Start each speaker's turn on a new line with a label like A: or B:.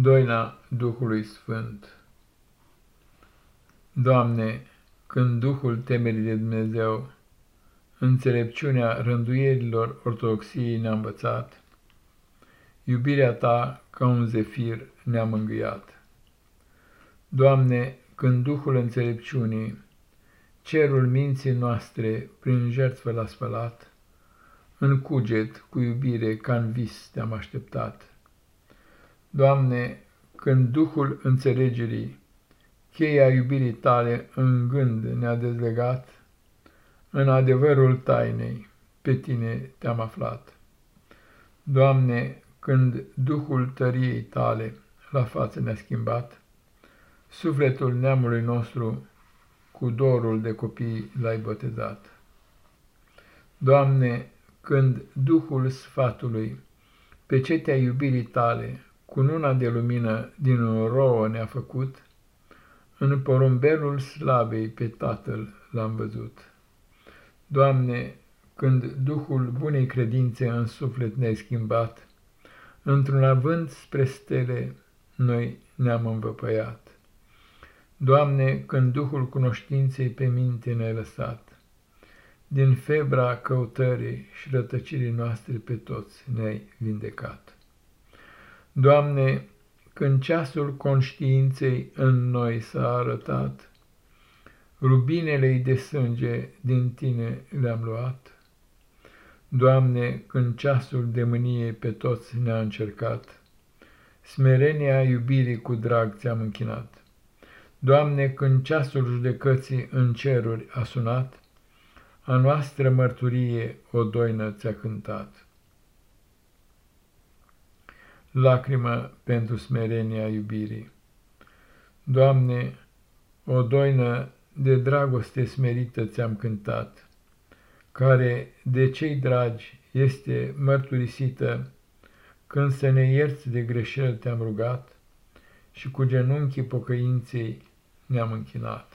A: Doina Duhului Sfânt Doamne, când Duhul temerii de Dumnezeu, înțelepciunea rânduierilor ortodoxiei ne-a învățat, iubirea Ta ca un zefir ne-a mângâiat. Doamne, când Duhul înțelepciunii, cerul minții noastre prin jertfă l-a spălat, în cuget cu iubire ca în vis te-am așteptat. Doamne, când Duhul înțelegerii, cheia iubirii tale în gând ne-a dezlegat, în adevărul tainei pe tine te-am aflat. Doamne, când Duhul tăriei tale la față ne-a schimbat, sufletul neamului nostru cu dorul de copii l-ai botezat. Doamne, când Duhul sfatului pe cetea iubirii tale cununa de lumină din rouă ne-a făcut, în porumbelul slavei pe Tatăl l-am văzut. Doamne, când Duhul bunei credințe în suflet ne-ai schimbat, într-un avânt spre stele noi ne-am învăpăiat. Doamne, când Duhul cunoștinței pe minte ne-ai lăsat, din febra căutării și rătăcirii noastre pe toți ne-ai vindecat. Doamne, când ceasul conștiinței în noi s-a arătat, rubinele de sânge din Tine le-am luat. Doamne, când ceasul de mânie pe toți ne-a încercat, smerenia iubirii cu drag ți-am închinat. Doamne, când ceasul judecății în ceruri a sunat, a noastră mărturie o doină ți-a cântat lacrimă pentru smerenia iubirii. Doamne, o doină de dragoste smerită ți-am cântat, care de cei dragi este mărturisită, când să ne ierți de greșel te-am rugat și cu genunchii pocăinței ne-am închinat.